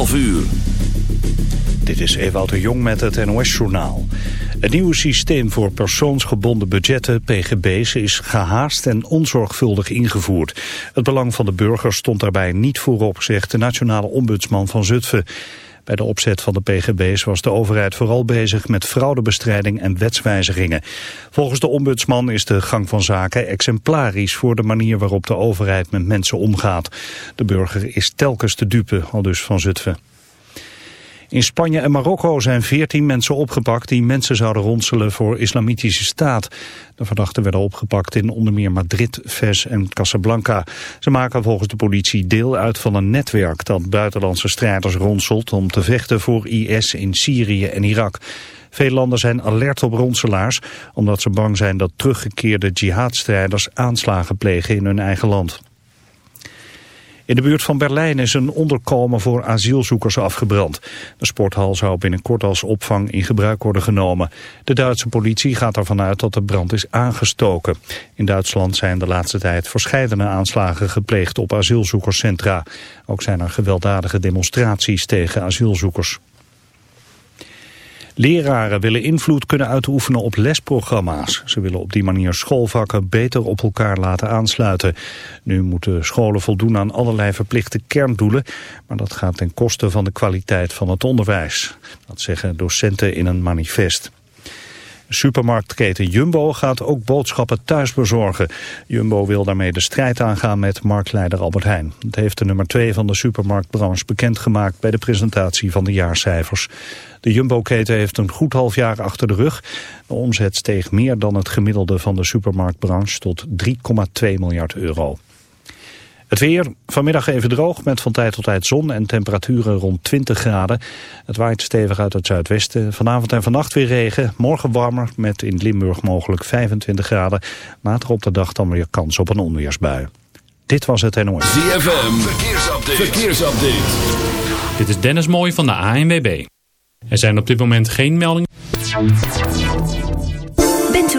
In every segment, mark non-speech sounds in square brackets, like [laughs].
12 uur. Dit is Ewout de Jong met het NOS-journaal. Het nieuwe systeem voor persoonsgebonden budgetten, PGB's, is gehaast en onzorgvuldig ingevoerd. Het belang van de burger stond daarbij niet voorop, zegt de nationale ombudsman van Zutphen. Bij de opzet van de PGB's was de overheid vooral bezig met fraudebestrijding en wetswijzigingen. Volgens de ombudsman is de gang van zaken exemplarisch voor de manier waarop de overheid met mensen omgaat. De burger is telkens te dupe, al dus van Zutphen. In Spanje en Marokko zijn veertien mensen opgepakt die mensen zouden ronselen voor islamitische staat. De verdachten werden opgepakt in onder meer Madrid, Fez en Casablanca. Ze maken volgens de politie deel uit van een netwerk dat buitenlandse strijders ronselt om te vechten voor IS in Syrië en Irak. Veel landen zijn alert op ronselaars omdat ze bang zijn dat teruggekeerde jihadstrijders aanslagen plegen in hun eigen land. In de buurt van Berlijn is een onderkomen voor asielzoekers afgebrand. De sporthal zou binnenkort als opvang in gebruik worden genomen. De Duitse politie gaat ervan uit dat de brand is aangestoken. In Duitsland zijn de laatste tijd verscheidene aanslagen gepleegd op asielzoekerscentra. Ook zijn er gewelddadige demonstraties tegen asielzoekers. Leraren willen invloed kunnen uitoefenen op lesprogramma's. Ze willen op die manier schoolvakken beter op elkaar laten aansluiten. Nu moeten scholen voldoen aan allerlei verplichte kerndoelen... maar dat gaat ten koste van de kwaliteit van het onderwijs. Dat zeggen docenten in een manifest. Supermarktketen Jumbo gaat ook boodschappen thuis bezorgen. Jumbo wil daarmee de strijd aangaan met marktleider Albert Heijn. Dat heeft de nummer 2 van de supermarktbranche bekendgemaakt bij de presentatie van de jaarcijfers. De Jumbo-keten heeft een goed half jaar achter de rug. De omzet steeg meer dan het gemiddelde van de supermarktbranche tot 3,2 miljard euro. Het weer, vanmiddag even droog met van tijd tot tijd zon en temperaturen rond 20 graden. Het waait stevig uit het zuidwesten. Vanavond en vannacht weer regen. Morgen warmer met in Limburg mogelijk 25 graden. Later op de dag dan weer kans op een onweersbui. Dit was het NOS. ZFM, verkeersupdate. verkeersupdate. Dit is Dennis Mooij van de ANWB. Er zijn op dit moment geen meldingen.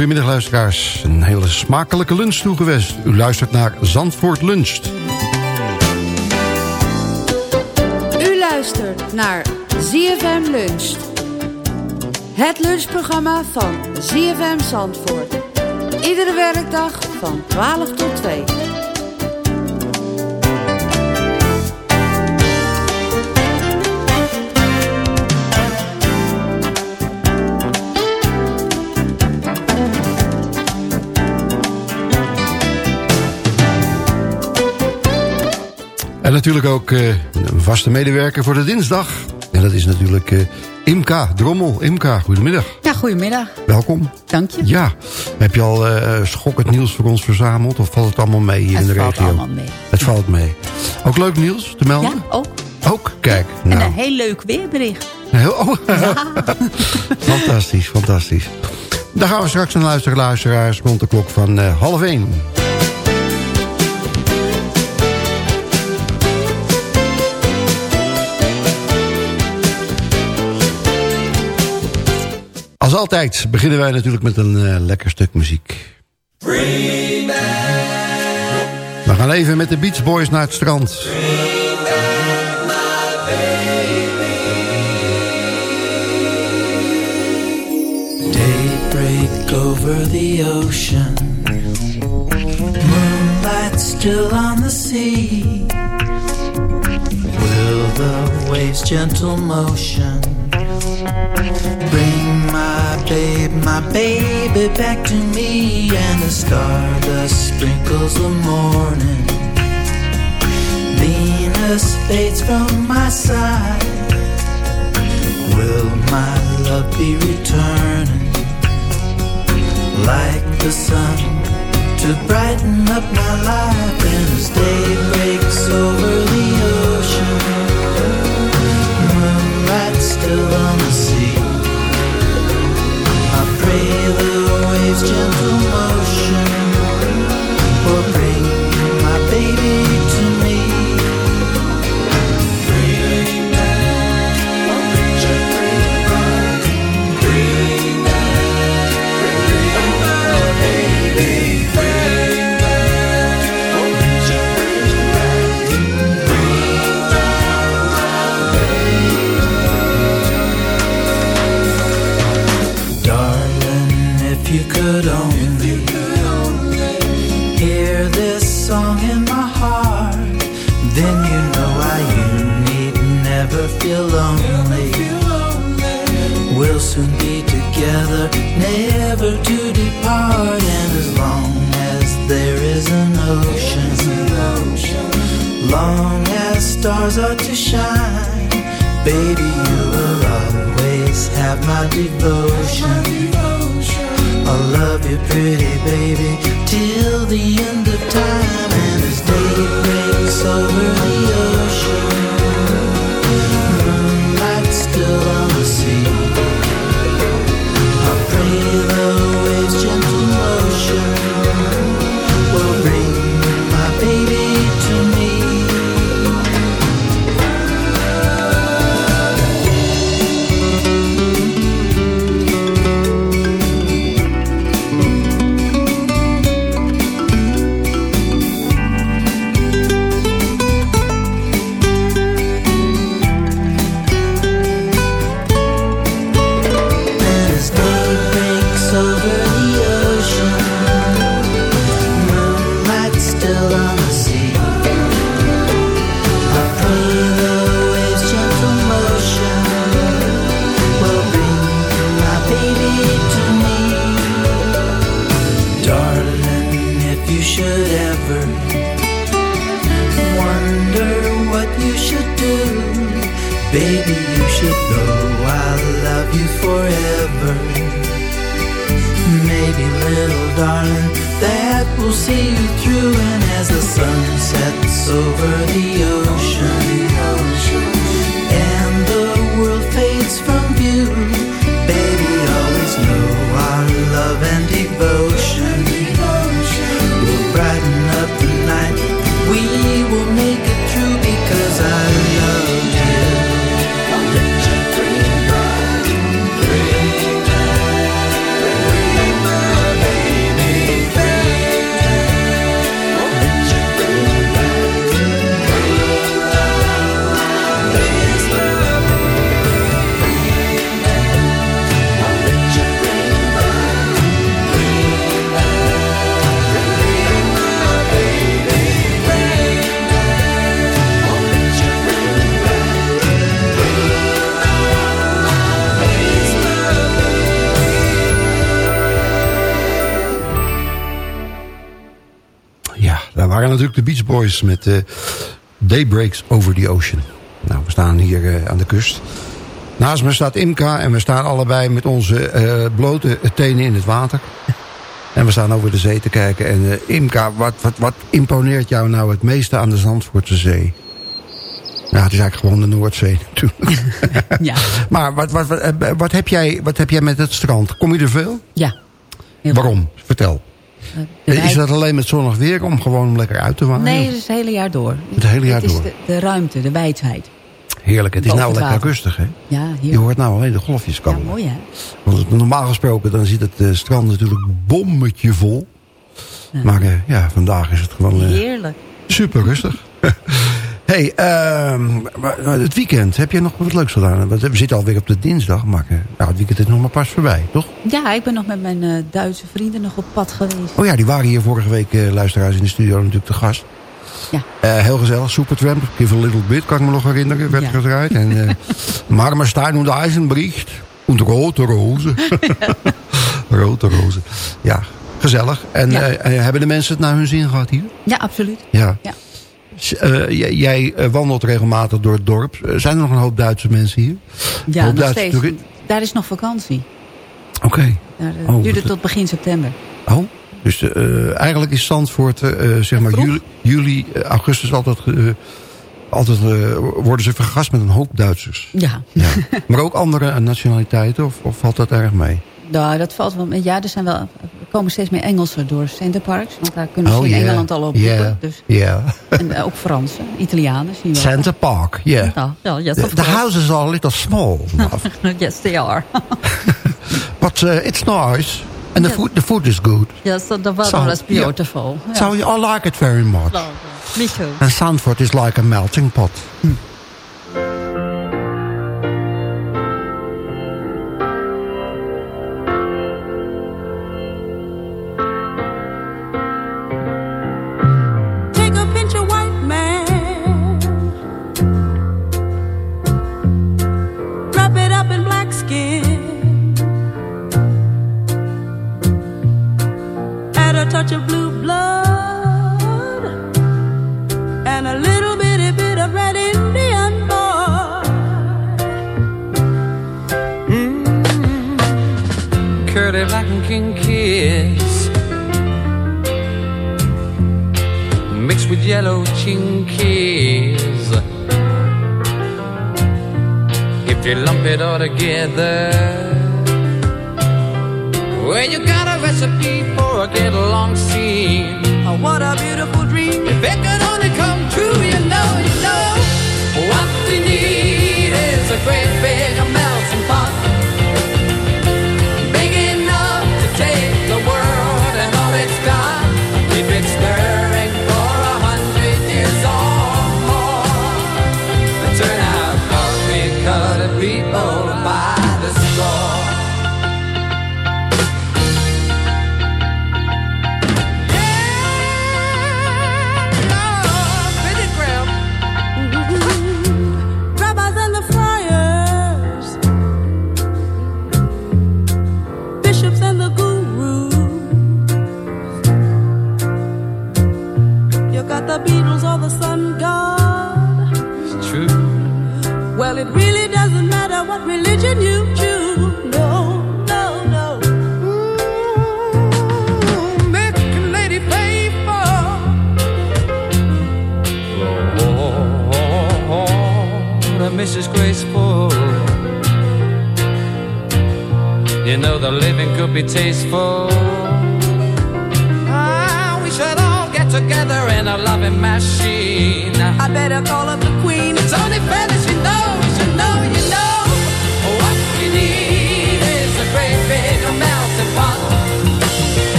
Een hele goede middag luisteraars. Een hele smakelijke lunch toegewenst. U luistert naar Zandvoort Luncht. U luistert naar ZFM Lunch. Het lunchprogramma van ZFM Zandvoort. Iedere werkdag van 12 tot 2. En natuurlijk ook eh, een vaste medewerker voor de dinsdag. En dat is natuurlijk uh, Imka Drommel. Imka, goedemiddag. Ja, goedemiddag. Welkom. Dank je. Ja. Heb je al uh, schokkend nieuws voor ons verzameld? Of valt het allemaal mee hier het in de regio? Het valt allemaal mee. Het valt mee. Ook leuk nieuws te melden? Ja, ook. Ook, kijk. Nou. En een heel leuk weerbericht. Heel, oh. Ja. [laughs] fantastisch, fantastisch. Dan gaan we straks naar luisteren, luisteraars, rond de klok van half één. Altijd beginnen wij natuurlijk met een uh, lekker stuk muziek. We gaan even met de Beach Boys naar het strand. Daybreak over the ocean Moonlight still on the sea Will the waves gentle motion Bring my babe, my baby back to me And the stardust sprinkles the morning. Venus fades from my side. Will my love be returning? Like the sun to brighten up my life And as day breaks over the ocean Moonlight still on the sea I the waves gentle motion Will bring together, never to depart, and as long as there is an ocean, long as stars are to shine, baby, you will always have my devotion. I'll love you, pretty baby, till the end of time. And as day breaks over the ocean, over the waren natuurlijk de Beach Boys met uh, Daybreaks Over the Ocean. Nou, we staan hier eh, aan de kust. Naast me staat Imka en we staan allebei met onze eh, blote tenen in het water. [laughs] En we staan over de zee te kijken. En eh, Imka, wat, wat, wat imponeert jou nou het meeste aan de Zandvoortse Zee? Nou, het is eigenlijk gewoon de Noordzee [laughs] natuurlijk. [laughs] Ja. maar wat, wat, wat, eh, wat, heb jij, wat heb jij met het strand? Kom je er veel? Ja. Waarom? Vertel. De Is dat alleen met zonnig weer om gewoon lekker uit te waaien? Nee, het is het hele jaar door. Het hele jaar het door. is de, de ruimte, de wijdheid. Heerlijk, het is Boven nou het lekker rustig hè? Ja, Je hoort nou alleen de golfjes Ja, komen. mooi hè? Want normaal gesproken dan zit het eh, strand natuurlijk bommetje vol. Ja. Maar eh, ja, vandaag is het gewoon eh, Heerlijk. super rustig. [laughs] hey, ehm, het weekend, heb je nog wat leuks gedaan? Want We zitten alweer op de dinsdag, maar eh, nou, het weekend is nog maar pas voorbij, toch? Ja, ik ben nog met mijn eh, Duitse vrienden nog op pad geweest. Oh ja, die waren hier vorige week eh, luisteraars in de studio natuurlijk te gast. Ja. Heel gezellig, Supertramp, Give a Little Bit, kan ik me nog herinneren, werd Ja. gedraaid. En [laughs] uh, Marmerstein und Eisenbricht und Rote Rozen. [laughs] Rote Rozen. Ja, gezellig. En Ja. hebben de mensen het naar hun zin gehad hier? Ja, absoluut. Ja. Ja. Eh, jij eh, wandelt regelmatig door het dorp. Eh, zijn er nog een hoop Duitse mensen hier? Ja, nog Duitse steeds. Daar is nog vakantie. Oké. Eh, Oh, dat- tot begin september. Oh, dus eigenlijk is Zandvoort, zeg maar, juli, juli augustus altijd, altijd worden ze vergast met een hoop Duitsers. Ja. Ja. maar ook andere nationaliteiten, of, of valt dat erg mee? Nou, dat valt wel mee. Ja, er, zijn wel, er komen steeds meer Engelsen door Centerparks. Want daar kunnen ze Oh, in yeah. Engeland al op Yeah. boeken. Dus, Ja. en eh, ook Fransen, Italianen zien we. Center Park, yeah. Ja, ja, yes, The, houses are a little small, love. [laughs] yes, they are. [laughs] but uh, it's nice. And the, food, the food is good. yes, the weather So, is beautiful. Ja. So I like it very much. Me too. And Zandvoort is like a melting pot. Take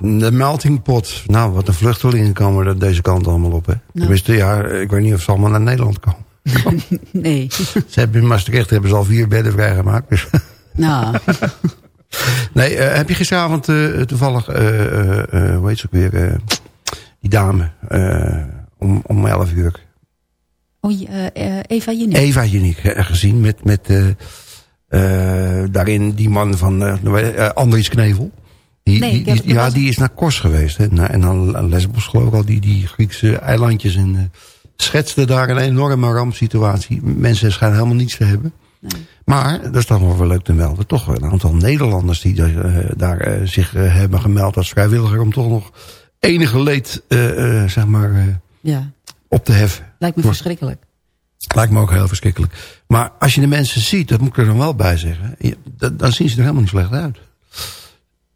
de melting pot. Nou, wat een vluchtelingen komen er deze kant allemaal op. Hè? Tenminste, ja, ik weet niet of ze allemaal naar Nederland komen. [laughs] nee. Ze hebben in Maastricht hebben ze al vier bedden vrijgemaakt. Dus. Nou, [laughs] Nee, eh, heb je gisteravond eh, toevallig, eh, hoe heet ze ook weer, die dame, om, om 11 uur. oh, Eva Jinek. Eva Uniek eh, gezien met, met daarin die man van Andries Knevel. Die, Nee, die, die- ja, was- die is naar Kos geweest. Hè, naar- en dan Lesbos geloof ik al, die, die Griekse eilandjes. En eh, schetste daar een enorme rampsituatie. Mensen schijnen helemaal niets te hebben. Maar, dat is dan wel weer leuk te melden, toch een aantal Nederlanders die daar, eh, daar eh, zich hebben gemeld als vrijwilliger om toch nog enige leed zeg maar, Ja, op te heffen. lijkt me Voor- verschrikkelijk. Lijkt me ook heel verschrikkelijk. Maar als je de mensen ziet, dat moet ik er dan wel bij zeggen, dan zien ze er helemaal niet slecht uit.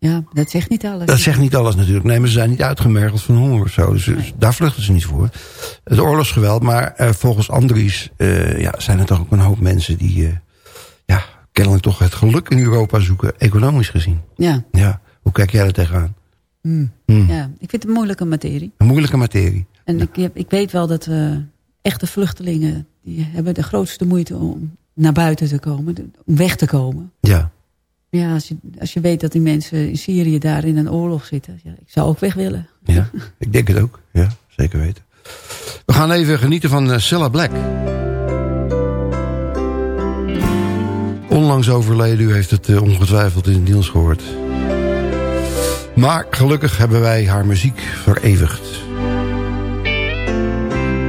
Ja, dat zegt niet alles. Dat zegt niet alles natuurlijk. Nee, maar ze zijn niet uitgemergeld van honger of zo. Dus, dus daar vluchten ze niet voor. Het oorlogsgeweld, maar eh, volgens Andries eh, ja, zijn er toch ook een hoop mensen die... eh, ja, kennelijk toch het geluk in Europa zoeken, economisch gezien. Ja. Ja, hoe kijk jij er tegenaan? Mm. Hmm. ja, ik vind het een moeilijke materie. Een moeilijke materie. En ik, ik weet wel dat echte vluchtelingen... die hebben de grootste moeite om naar buiten te komen. Om weg te komen. Ja. Ja, als je, als je weet dat die mensen in Syrië daar in een oorlog zitten. Ja, ik zou ook weg willen. Ja, ik denk het ook. Ja, zeker weten. We gaan even genieten van uh, Cilla Black. Onlangs overleden, u heeft het uh, ongetwijfeld in het nieuws gehoord. Maar gelukkig hebben wij haar muziek vereeuwigd.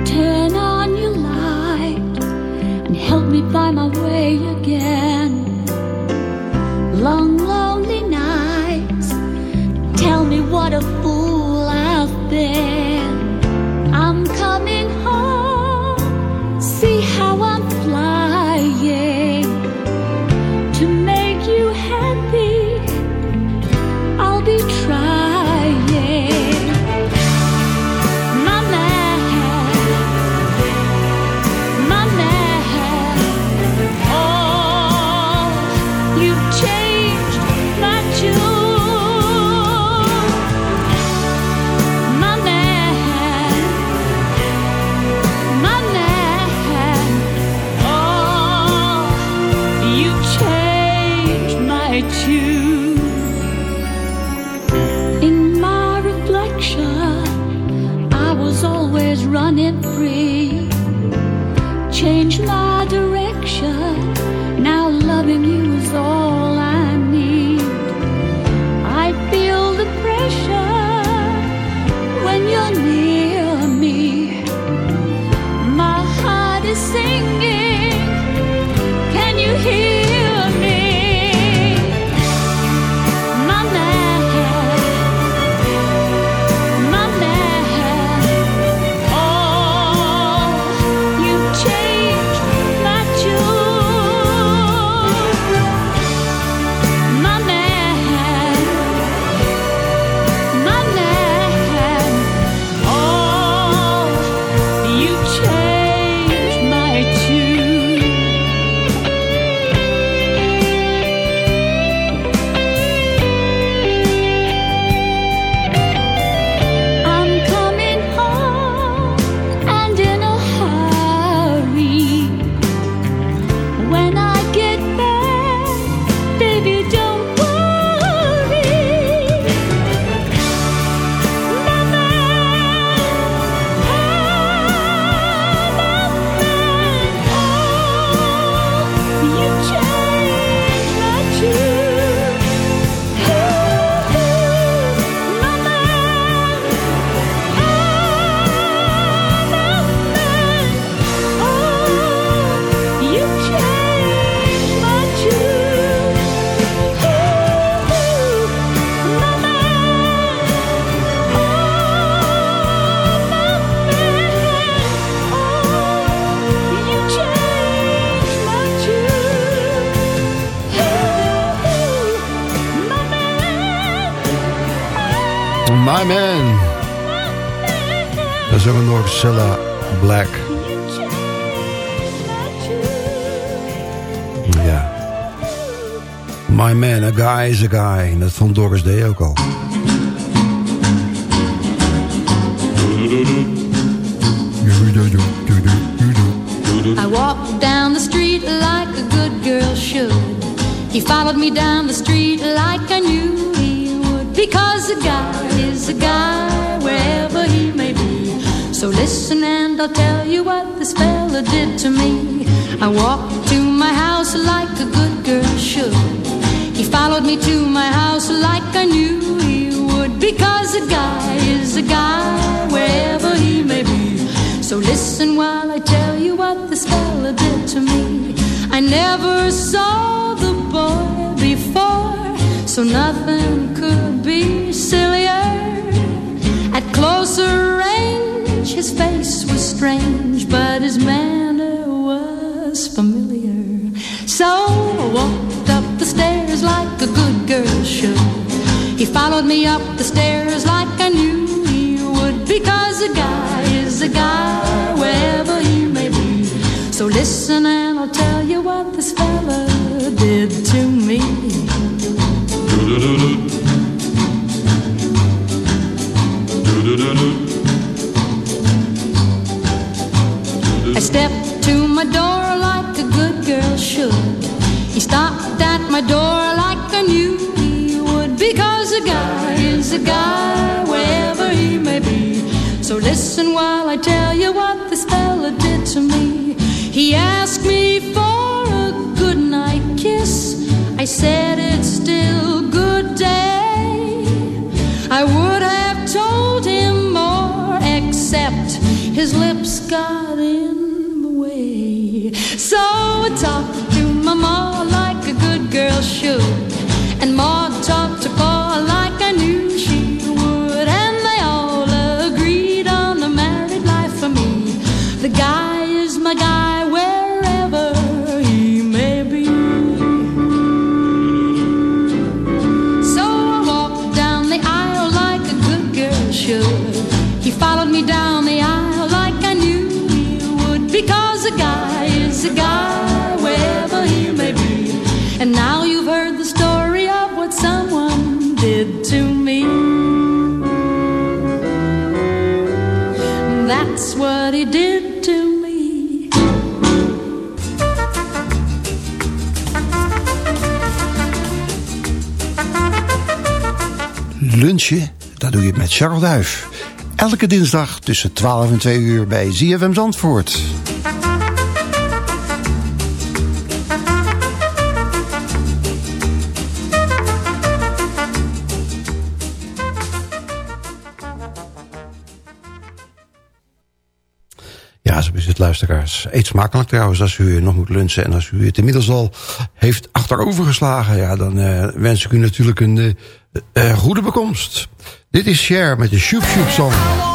Turn on your light and help me find my way again. Long, My man, a guy is a guy. En dat vond Doris Day ook al. I walked down the street like a good girl should. He followed me down the street like I knew he would. Because a guy is a guy wherever he may be. So listen and I'll tell you what this fella did to me. I walked to my house like a good girl should. Followed me to my house like I knew he would. Because a guy is a guy wherever he may be. So listen while I tell you what this fella did to me. I never saw the boy before, so nothing could be sillier. At closer range, his face was strange, but his manner was familiar. So I walked like a good girl should. He followed me up the stairs like I knew he would, because a guy is a guy wherever he may be. So listen and I'll tell you what this fella did to me. I stepped to my door like a good girl should. He stopped at my door I knew he would. Because a guy is a guy wherever he may be. So listen while I tell you what this fella did to me. He asked me for a good night kiss. I said it's still good day. I would have told him more, except his lips got in the way. So I talked to my ma like a good girl should, Lunchen, dat doe je met Charles Duif. Elke dinsdag tussen 12 en 2 uur bij ZFM Zandvoort. Ja, zo is het, luisteraars. Eet smakelijk trouwens als u nog moet lunchen. En als u het inmiddels al heeft achterovergeslagen... Ja, dan eh, wens ik u natuurlijk een eh, goede bekomst. Dit is Cher met de Shoop Shoop Song.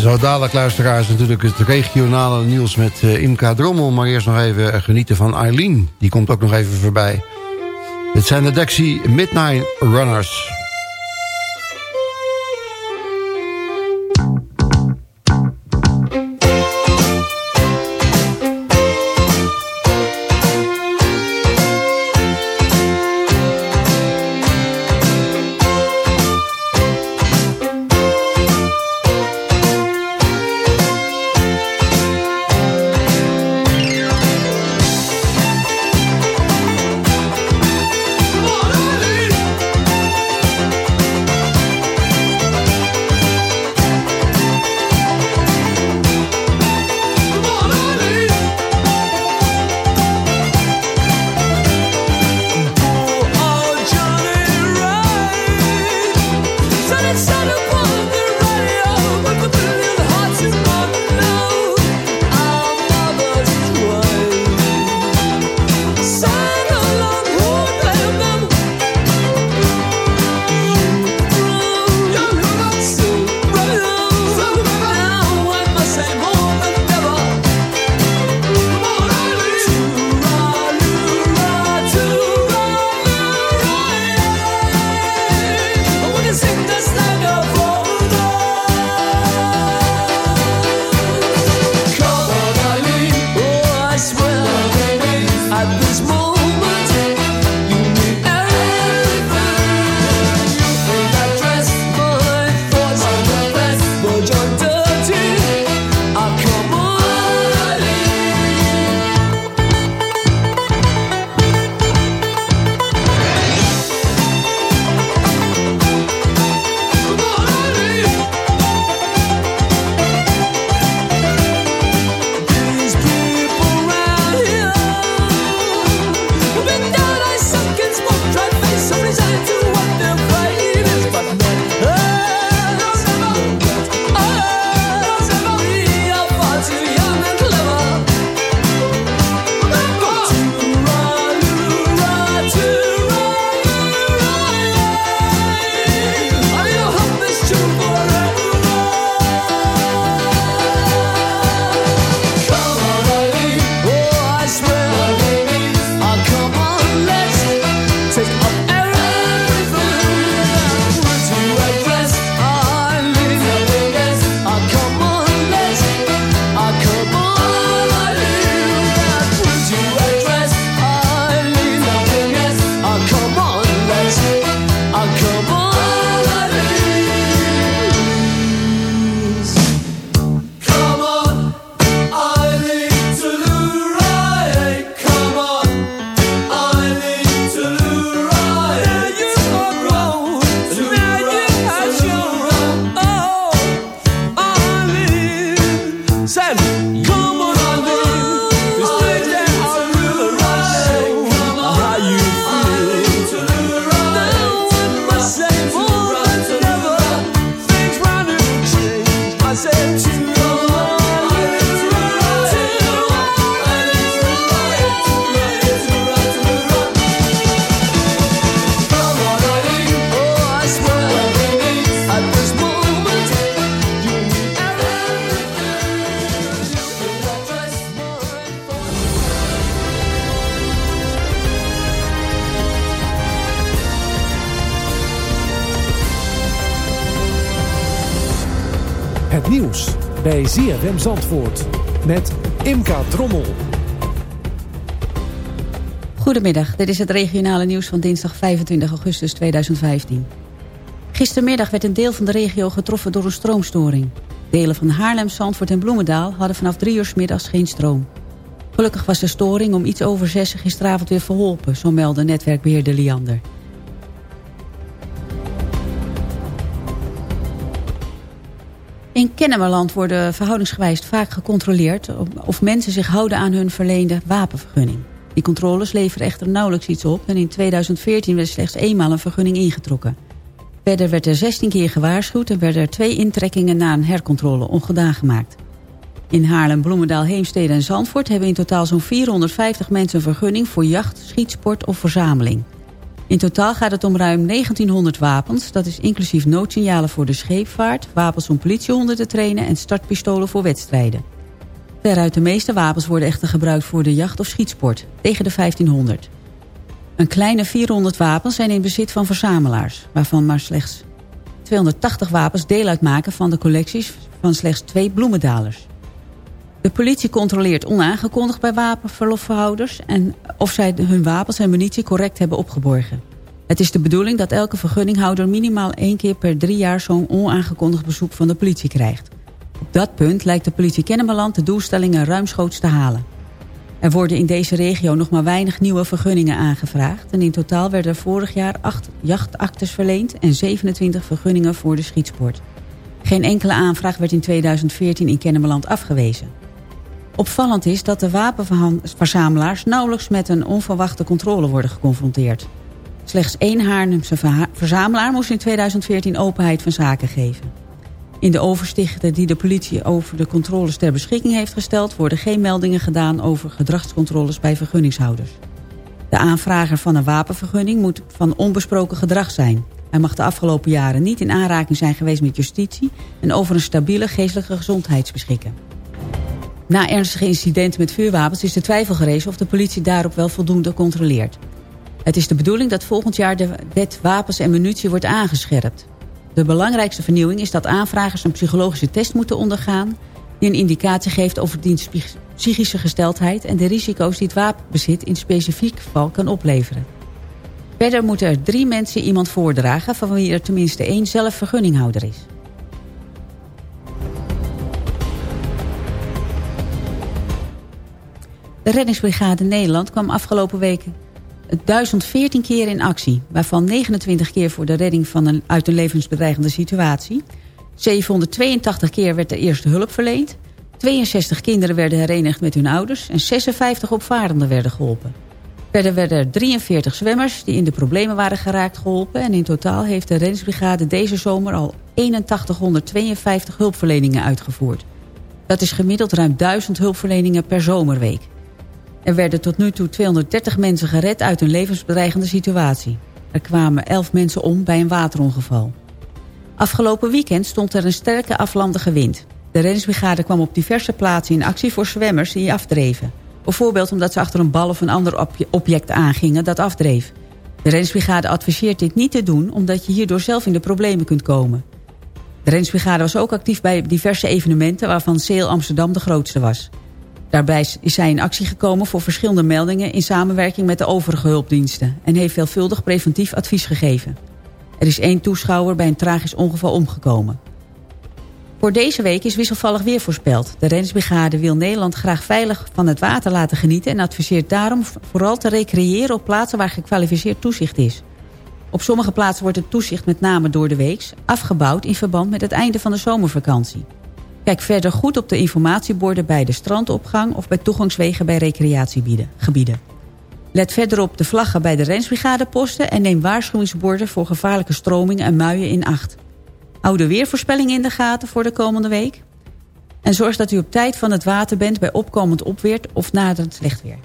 Zo dadelijk luisteraars natuurlijk het regionale nieuws met eh, Imka Drommel. Maar eerst nog even genieten van Eileen. Die komt ook nog even voorbij. Dit zijn de Dexy Midnight Runners. Bij ZFM Zandvoort met Imka Drommel. Goedemiddag, dit is het regionale nieuws van dinsdag 25 augustus 2015. Gistermiddag werd een deel van de regio getroffen door een stroomstoring. Delen van Haarlem, Zandvoort en Bloemendaal hadden vanaf drie uur middags geen stroom. Gelukkig was de storing om iets over zes gisteravond weer verholpen, zo meldde netwerkbeheerder Liander. In Kennemerland worden verhoudingsgewijs vaak gecontroleerd... of mensen zich houden aan hun verleende wapenvergunning. Die controles leveren echter nauwelijks iets op... en in 2014 werd slechts eenmaal een vergunning ingetrokken. Verder werd er 16 keer gewaarschuwd... en werden er twee intrekkingen na een hercontrole ongedaan gemaakt. In Haarlem, Bloemendaal, Heemstede en Zandvoort... hebben in totaal zo'n 450 mensen een vergunning voor jacht, schietsport of verzameling. In totaal gaat het om ruim 1900 wapens. Dat is inclusief noodsignalen voor de scheepvaart... wapens om politiehonden te trainen en startpistolen voor wedstrijden. Veruit de meeste wapens worden echter gebruikt voor de jacht of schietsport, tegen de 1500. Een kleine 400 wapens zijn in bezit van verzamelaars... waarvan maar slechts 280 wapens deel uitmaken van de collecties van slechts twee bloemendalers. De politie controleert onaangekondigd bij wapenverlofverhouders... en of zij hun wapens en munitie correct hebben opgeborgen. Het is de bedoeling dat elke vergunninghouder minimaal één keer per drie jaar... zo'n onaangekondigd bezoek van de politie krijgt. Op dat punt lijkt de politie Kennemerland de doelstellingen ruimschoots te halen. Er worden in deze regio nog maar weinig nieuwe vergunningen aangevraagd... en in totaal werden er vorig jaar acht jachtaktes verleend... en 27 vergunningen voor de schietsport. Geen enkele aanvraag werd in 2014 in Kennemerland afgewezen. Opvallend is dat de wapenverzamelaars nauwelijks met een onverwachte controle worden geconfronteerd. Slechts één Haarlemse verzamelaar moest in 2014 openheid van zaken geven. In de overstichten die de politie over de controles ter beschikking heeft gesteld... worden geen meldingen gedaan over gedragscontroles bij vergunningshouders. De aanvrager van een wapenvergunning moet van onbesproken gedrag zijn. Hij mag de afgelopen jaren niet in aanraking zijn geweest met justitie... en over een stabiele geestelijke gezondheid beschikken. Na ernstige incidenten met vuurwapens is de twijfel gerezen... of de politie daarop wel voldoende controleert. Het is de bedoeling dat volgend jaar de wet wapens en munitie wordt aangescherpt. De belangrijkste vernieuwing is dat aanvragers een psychologische test moeten ondergaan... die een indicatie geeft over diens psychische gesteldheid... en de risico's die het wapenbezit in specifiek geval kan opleveren. Verder moeten er drie mensen iemand voordragen... van wie er tenminste één zelf vergunninghouder is. De reddingsbrigade Nederland kwam afgelopen weken 1014 keer in actie, waarvan 29 keer voor de redding van een, uit een levensbedreigende situatie. 782 keer werd de eerste hulp verleend. 62 kinderen werden herenigd met hun ouders en 56 opvarenden werden geholpen. Verder werden er 43 zwemmers die in de problemen waren geraakt geholpen... en in totaal heeft de reddingsbrigade deze zomer al 8152 hulpverleningen uitgevoerd. Dat is gemiddeld ruim 1000 hulpverleningen per zomerweek. Er werden tot nu toe 230 mensen gered uit een levensbedreigende situatie. Er kwamen 11 mensen om bij een waterongeval. Afgelopen weekend stond er een sterke aflandige wind. De reddingsbrigade kwam op diverse plaatsen in actie voor zwemmers die afdreven. Bijvoorbeeld omdat ze achter een bal of een ander object aangingen dat afdreef. De reddingsbrigade adviseert dit niet te doen omdat je hierdoor zelf in de problemen kunt komen. De reddingsbrigade was ook actief bij diverse evenementen waarvan Seel Amsterdam de grootste was. Daarbij is zij in actie gekomen voor verschillende meldingen... in samenwerking met de overige hulpdiensten... en heeft veelvuldig preventief advies gegeven. Er is één toeschouwer bij een tragisch ongeval omgekomen. Voor deze week is wisselvallig weer voorspeld. De Rensbrigade wil Nederland graag veilig van het water laten genieten... en adviseert daarom vooral te recreëren op plaatsen waar gekwalificeerd toezicht is. Op sommige plaatsen wordt het toezicht met name door de weeks... afgebouwd in verband met het einde van de zomervakantie. Kijk verder goed op de informatieborden bij de strandopgang... of bij toegangswegen bij recreatiegebieden. Let verder op de vlaggen bij de Rensbrigadeposten... en neem waarschuwingsborden voor gevaarlijke stromingen en muien in acht. Hou de weervoorspelling in de gaten voor de komende week. En zorg dat u op tijd van het water bent bij opkomend opweer of naderend slecht weer.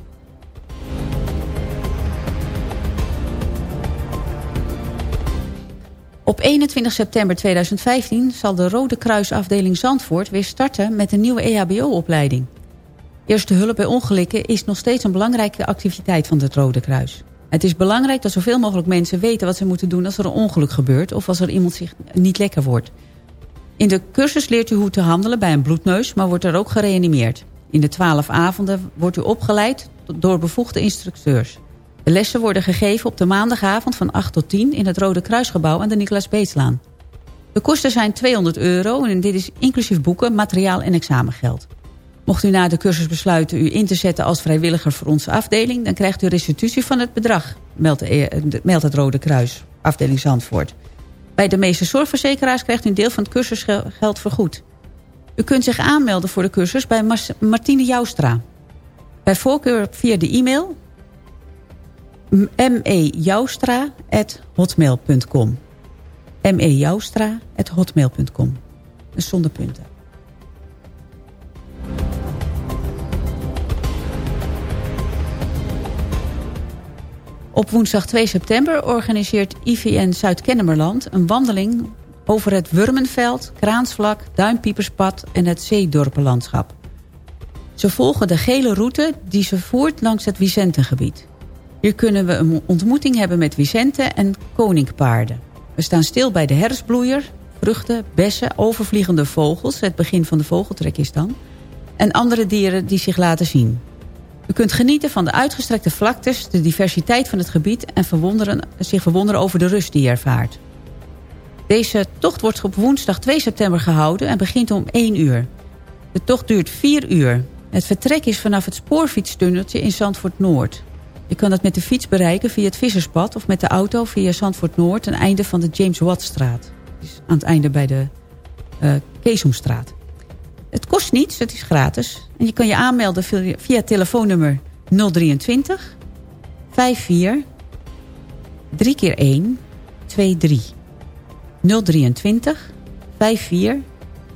Op 21 september 2015 zal de Rode Kruisafdeling Zandvoort weer starten met een nieuwe EHBO-opleiding. Eerste hulp bij ongelukken is nog steeds een belangrijke activiteit van het Rode Kruis. Het is belangrijk dat zoveel mogelijk mensen weten wat ze moeten doen als er een ongeluk gebeurt of als er iemand zich niet lekker wordt. In de cursus leert u hoe te handelen bij een bloedneus, maar wordt er ook gereanimeerd. In de twaalf avonden wordt u opgeleid door bevoegde instructeurs. Lessen worden gegeven op de maandagavond van 8 tot 10 in het Rode Kruisgebouw aan de Nicolaas Beetslaan. De kosten zijn 200 euro en dit is inclusief boeken, materiaal en examengeld. Mocht u na de cursus besluiten u in te zetten als vrijwilliger voor onze afdeling... dan krijgt u restitutie van het bedrag, meldt, meldt het Rode Kruis, afdeling Zandvoort. Bij de meeste zorgverzekeraars krijgt u een deel van het cursusgeld vergoed. U kunt zich aanmelden voor de cursus bij Martine Joustra. Bij voorkeur via de e-mail mejoustra.hotmail.com mejoustra.hotmail.com Dus zonder punten. Op woensdag 2 september organiseert IVN Zuid-Kennemerland... een wandeling over het Wurmenveld, Kraansvlak, Duimpieperspad en het Zeedorpenlandschap. Ze volgen de gele route die ze voert langs het Vicentengebied. Hier kunnen we een ontmoeting hebben met Vicenten en koninkpaarden. We staan stil bij de herfstbloeier, vruchten, bessen, overvliegende vogels... het begin van de vogeltrek is dan... en andere dieren die zich laten zien. U kunt genieten van de uitgestrekte vlaktes, de diversiteit van het gebied... en verwonderen, zich verwonderen over de rust die je ervaart. Deze tocht wordt op woensdag 2 september gehouden en begint om 1 uur. De tocht duurt 4 uur. Het vertrek is vanaf het spoorfietstunneltje in Zandvoort Noord. Je kan het met de fiets bereiken via het Visserspad... of met de auto via Zandvoort Noord... ten einde van de James Wattstraat. Dus aan het einde bij de uh, Keesomstraat. Het kost niets, het is gratis. En je kan je aanmelden via, via telefoonnummer 023 54 3 keer 1 23 023 54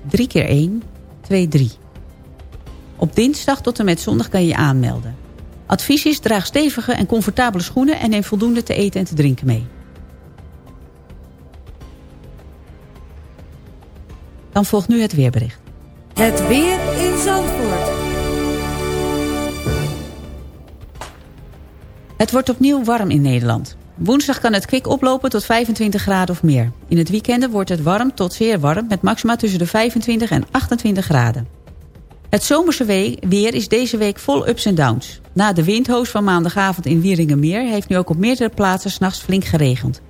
3 keer 1 23. Op dinsdag tot en met zondag kan je je aanmelden. Advies is draag stevige en comfortabele schoenen... en neem voldoende te eten en te drinken mee. Dan volgt nu het weerbericht. Het weer in Zandvoort. Het wordt opnieuw warm in Nederland. Woensdag kan het kwik oplopen tot 25 graden of meer. In het weekende wordt het warm tot zeer warm... met maxima tussen de 25 en 28 graden. Het zomerse weer is deze week vol ups en downs. Na de windhoos van maandagavond in Wieringenmeer... heeft nu ook op meerdere plaatsen s'nachts flink geregend.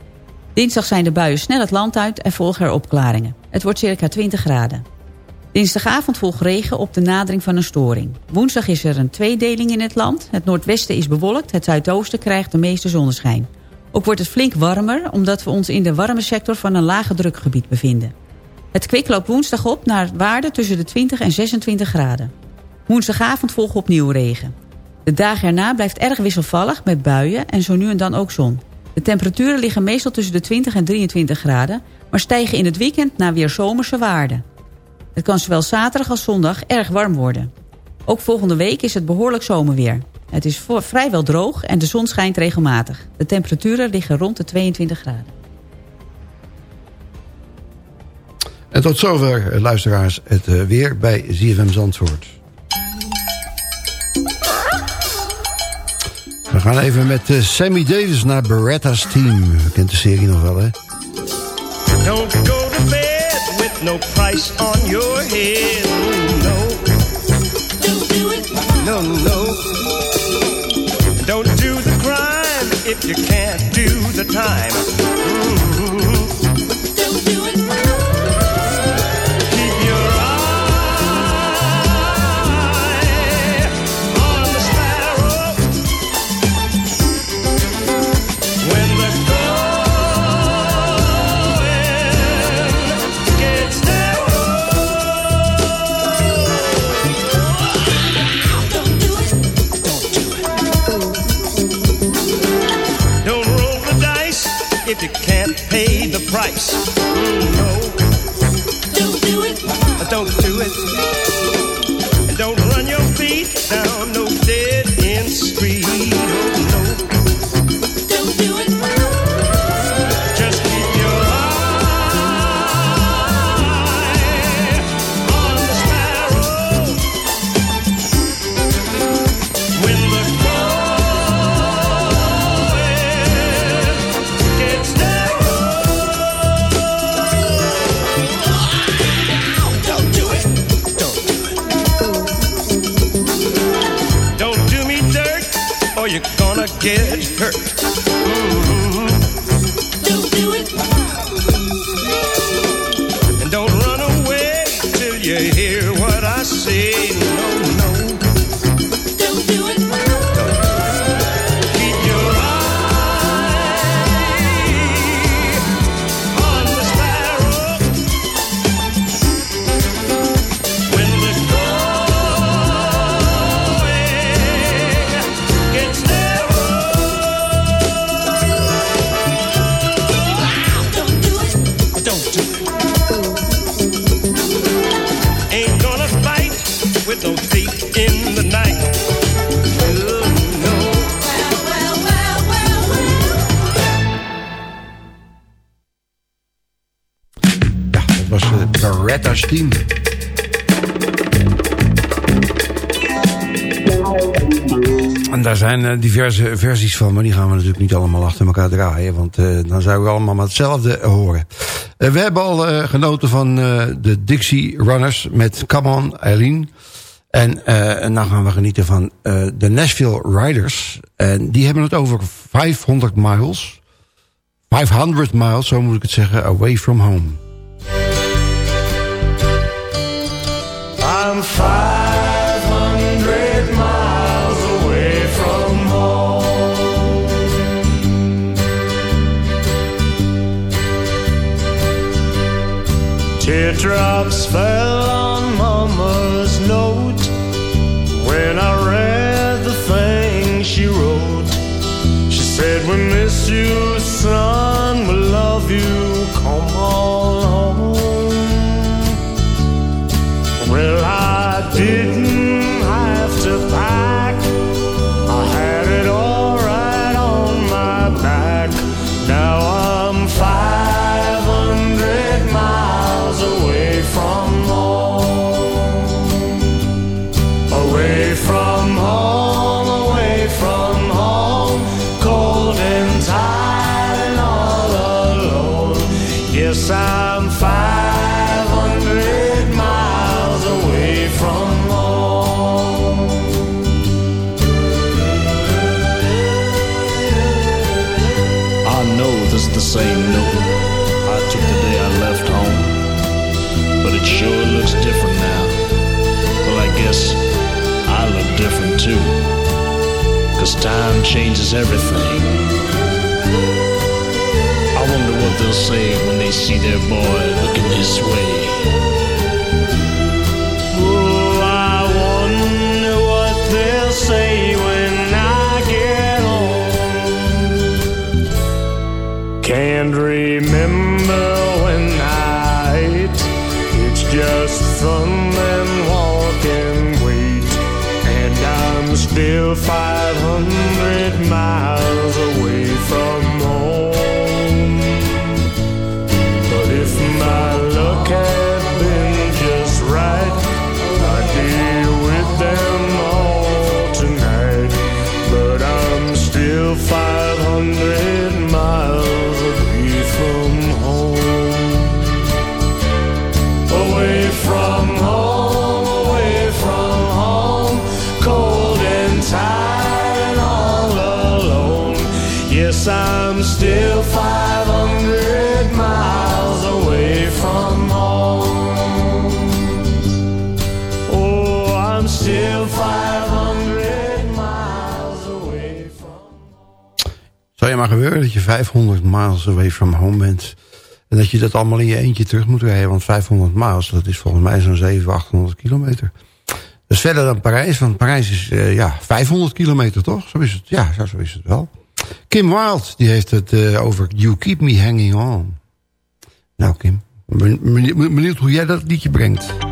Dinsdag zijn de buien snel het land uit en volgen er opklaringen. Het wordt circa 20 graden. Dinsdagavond volgt regen op de nadering van een storing. Woensdag is er een tweedeling in het land. Het noordwesten is bewolkt, het zuidoosten krijgt de meeste zonneschijn. Ook wordt het flink warmer omdat we ons in de warme sector van een lage drukgebied bevinden. Het kwik loopt woensdag op naar waarde tussen de 20 en 26 graden. Woensdagavond volgt opnieuw regen. De dagen erna blijft erg wisselvallig met buien en zo nu en dan ook zon. De temperaturen liggen meestal tussen de 20 en 23 graden... maar stijgen in het weekend naar weer zomerse waarden. Het kan zowel zaterdag als zondag erg warm worden. Ook volgende week is het behoorlijk zomerweer. Het is vrijwel droog en de zon schijnt regelmatig. De temperaturen liggen rond de 22 graden. En tot zover, eh, luisteraars, het uh, weer bij ZFM Zandvoort. We gaan even met uh, Sammy Davis naar Beretta's Team. U kent de serie nog wel, hè? Don't go to bed with no price on your head. No. Don't do it. No, no. Don't do the crime if you can't do the time. Mm price. Mm, 10. En daar zijn eh, diverse versies van, maar die gaan we natuurlijk niet allemaal achter elkaar draaien. Want eh, dan zouden we allemaal maar hetzelfde horen. Eh, we hebben al genoten van de Dixie Runners met Come On, Eileen. En, en dan gaan we genieten van de Nashville Riders. En die hebben het over 500 miles. 500 miles, zo moet ik het zeggen, away from home. I'm 500 miles away from home. Teardrops fell on Mama's note when I read the thing she wrote. She said, We miss you, son, we love you, come on. Everything. I wonder what they'll say when they see their boy looking this way. Dat je 500 miles away from home bent. En dat je dat allemaal in je eentje terug moet rijden. Want 500 miles, dat is volgens mij zo'n 700, 800 kilometer. Is verder dan Parijs. Want Parijs is eh, ja, 500 kilometer, toch? Zo is het. Ja, zo, is het wel. Kim Wilde, die heeft het eh, over You Keep Me Hanging On. Nou Kim, ben- ben- benieuwd hoe jij dat liedje brengt.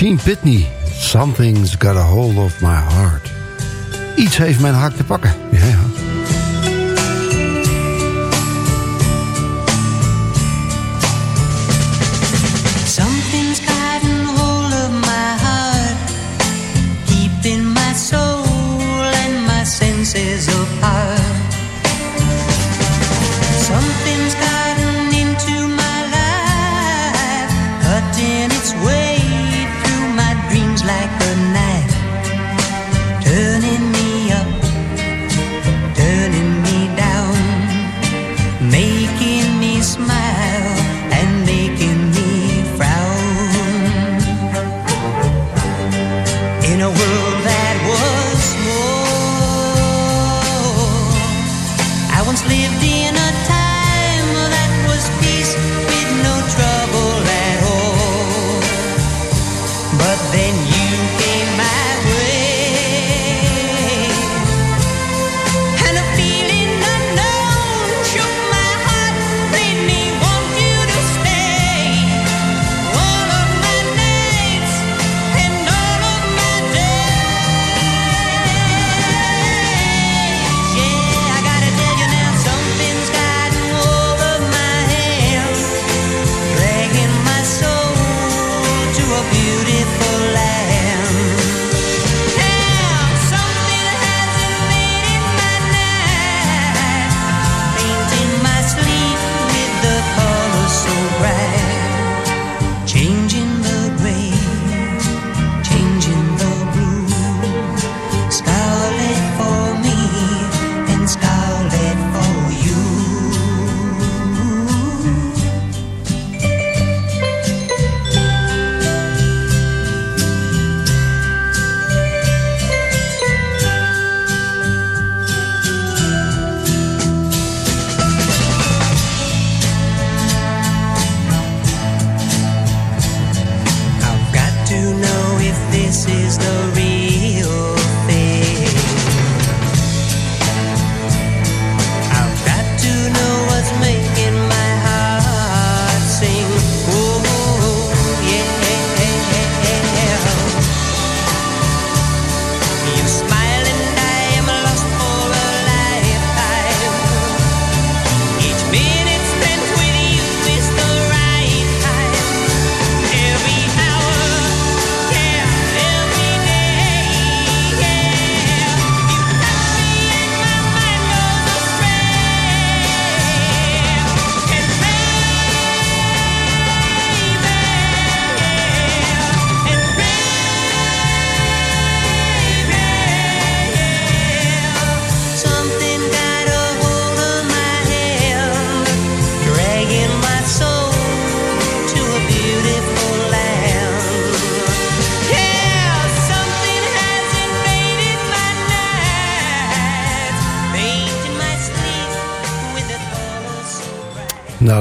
Gene Pitney. Something's got a hold of my heart. Iets heeft mijn hart te pakken.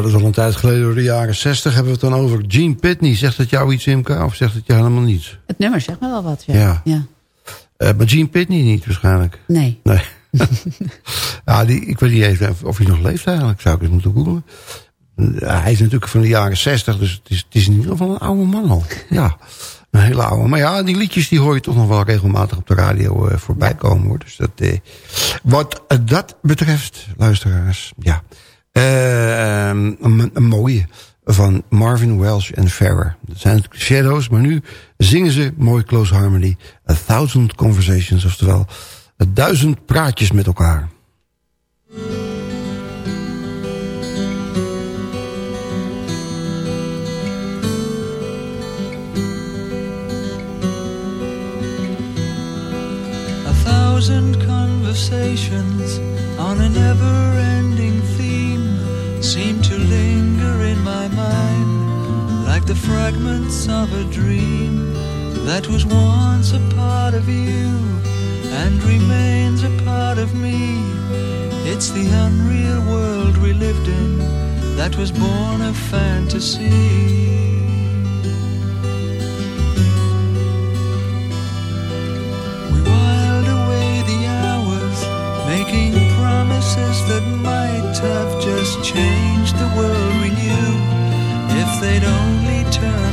Dat is al een tijd geleden door de jaren 60 hebben we het dan over. Gene Pitney, zegt het jou iets, Imka? Of zegt het jou helemaal niets? Het nummer zegt me wel wat, ja. Ja. ja. Eh, maar Gene Pitney niet waarschijnlijk. Nee. Nee. [laughs] ja, die, ik weet niet even of hij nog leeft eigenlijk. Zou ik eens moeten googlen. Eh, hij is natuurlijk van de jaren 60, dus het is, het is in ieder geval een oude man al. [laughs] Ja, een hele oude. Maar ja, die liedjes die hoor je toch nog wel regelmatig op de radio eh, voorbij komen. Hoor. Dus dat, wat dat betreft, luisteraars, ja. Eh, een, een mooie van Marvin Welsh en Farrer. Dat zijn Shadows, maar nu zingen ze mooi Close Harmony. A Thousand Conversations, oftewel duizend praatjes met elkaar. A thousand conversations on a never ending theme seem to linger in my mind like the fragments of a dream that was once a part of you and remains a part of me. It's the unreal world we lived in that was born of fantasy. Promises that might have just changed the world we knew. If they'd only turned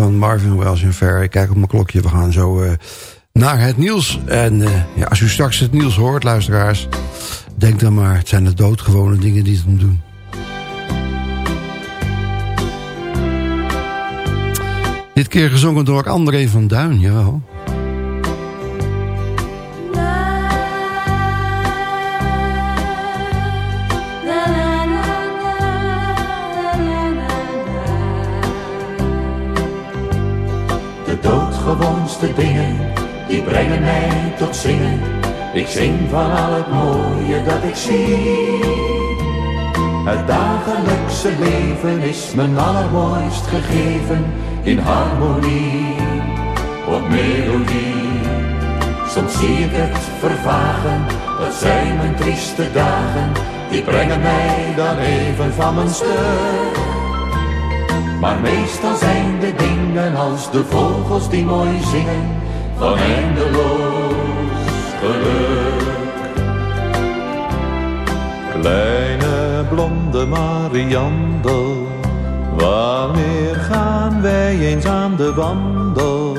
van Marvin Welsh en Fair. Ik kijk op mijn klokje, we gaan zo eh, naar het nieuws. En eh, ja, als u straks het nieuws hoort, luisteraars... denk dan maar, het zijn de doodgewone dingen die het om doen. Dit keer gezongen door André van Duin, jawel. Die brengen mij tot zingen. Ik zing van al het mooie dat ik zie. Het dagelijkse leven is mijn allermooist gegeven in harmonie, op melodie. Soms zie ik het vervagen, dat zijn mijn trieste dagen, die brengen mij dan even van mijn stuk. Maar meestal zijn de dingen als de vogels die mooi zingen van eindeloos geluk. Kleine blonde Mariandel, wanneer gaan wij eens aan de wandel?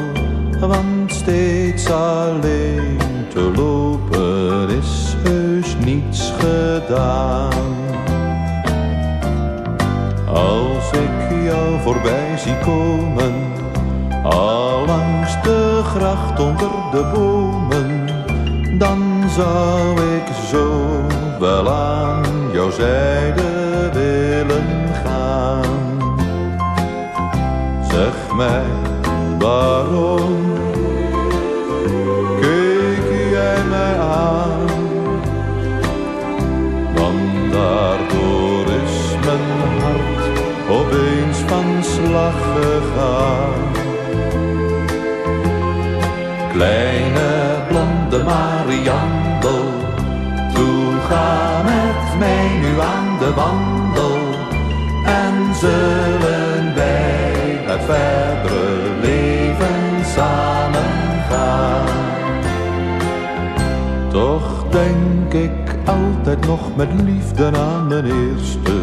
Want steeds alleen te lopen is heus niets gedaan. Als ik jou voorbij zie komen, al langs de gracht onder de bomen, dan zou ik zo wel aan jouw zijde willen gaan. Zeg mij waarom keek jij mij aan? Want daardoor is mijn hart opeens van slag gegaan. Kleine blonde Mariandel, toe ga met mij nu aan de wandel. En zullen wij het verdere leven samen gaan. Toch denk ik altijd nog met liefde aan mijn eerste,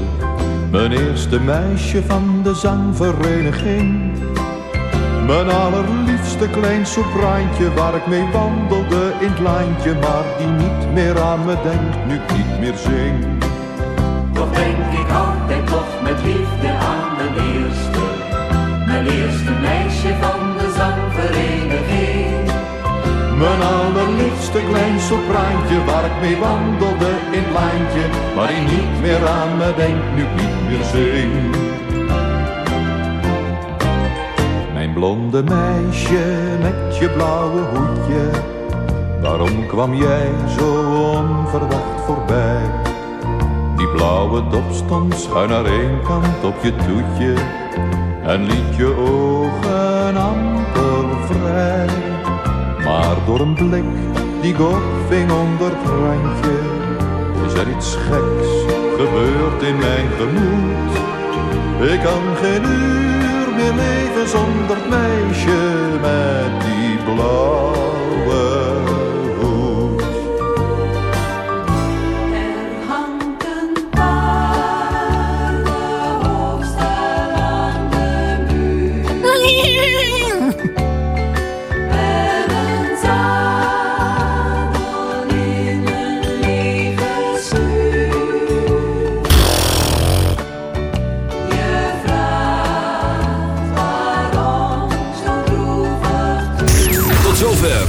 mijn eerste meisje van de zangvereniging. Mijn allerliefste klein sopraantje waar ik mee wandelde in het lijntje, maar die niet meer aan me denkt, nu ik niet meer zing. Toch denk ik altijd nog met liefde aan mijn eerste, mijn eerste meisje van de zangvereniging. Mijn allerliefste klein sopraantje waar ik mee wandelde in het lijntje, maar die niet meer aan me denkt, nu ik niet meer zing. Blonde meisje met je blauwe hoedje, waarom kwam jij zo onverwacht voorbij? Die blauwe dop stond schuin naar één kant op je toetje en liet je ogen amper vrij. Maar door een blik die ik opving onder het randje, is er iets geks gebeurd in mijn gemoed. Ik kan geen uur meer leven zonder meisje met die blauwe